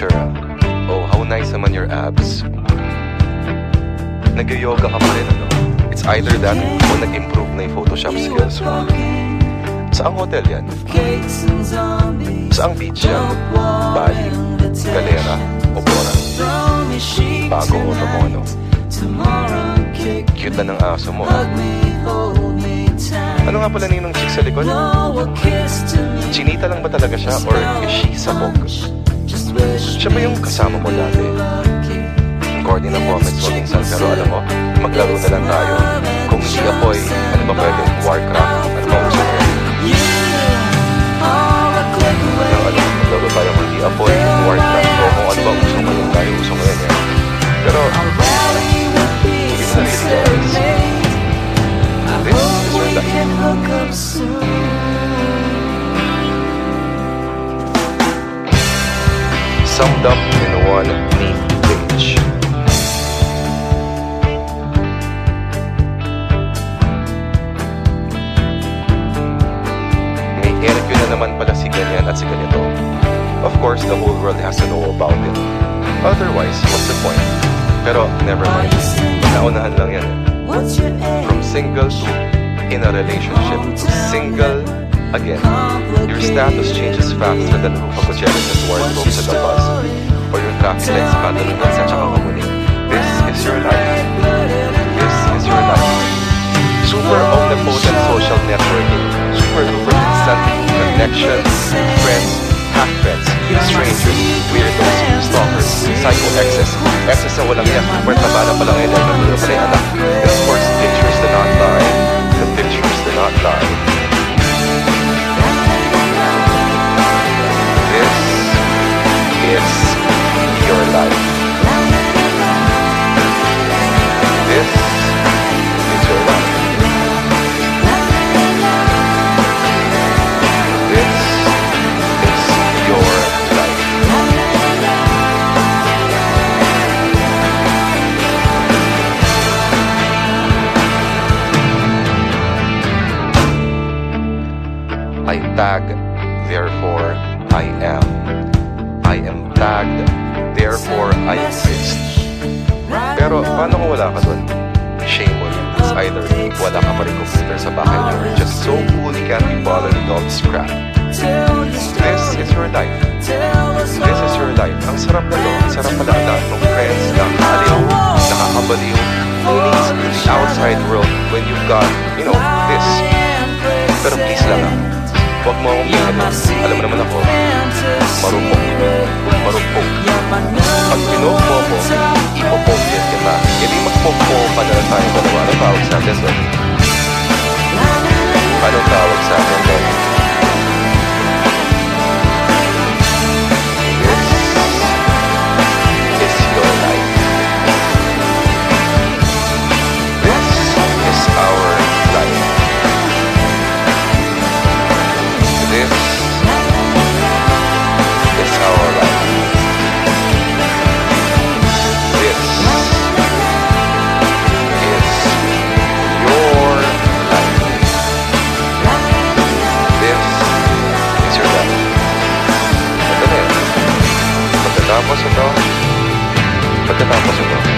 ah. Oh, how nice naman your abs. Nag-yoga ka pa rin ano? It's either that o nag-improve na yung Photoshop skills mo. Saang hotel yan? Saang beach yan? Bali, Galera, o Bora? Bago auto mo ano? Cute na ng aso mo ah. Ano nga pala ninong chick sa likod? Chinita lang ba talaga siya or is she sabog? Siya ba yung kasama mo dati? According na comments mo minsan pero alam mo, maglaro na lang tayo. Kung hindi apoy, ano ba pwede? Warcraft? Summed up in one neat page. May interview na naman pala si ganyan at si ganito. Of course, the whole world has to know about it. Otherwise, what's the point? Pero, never mind. Naunahan lang yan eh. From single to in a relationship to single again. Your status changes faster than Rufa wardrobe sa labas or your traffic lights katalungan sa tsaka kamuning. This is your life. This is your life. Super omnipotent social networking. Super duper instant connections. Friends, half friends, strangers, weirdos, stalkers, psycho exes, exes na walang yan, part na bala pa lang yan, nagdulo pa rin anak. And of course, pictures lie. Is your life. This is your life. This is your life. I tag, therefore I am. I am tagged, therefore I exist. Pero paano kung wala ka dun? Shame on you. It's either wala ka pa rin computer sa bahay niyo or just so cool you can't be bothered with all this crap. This is your life. This is your life. Ang sarap na to. Ang sarap pala ang lahat ng friends na aliw, nakakabaliw. Who needs the outside world when you've got, you know, this? Pero please lang ah. Huwag mo akong pinuno. Alam mo naman ako, Ano tawag sa atin 我收到，不知道我收到。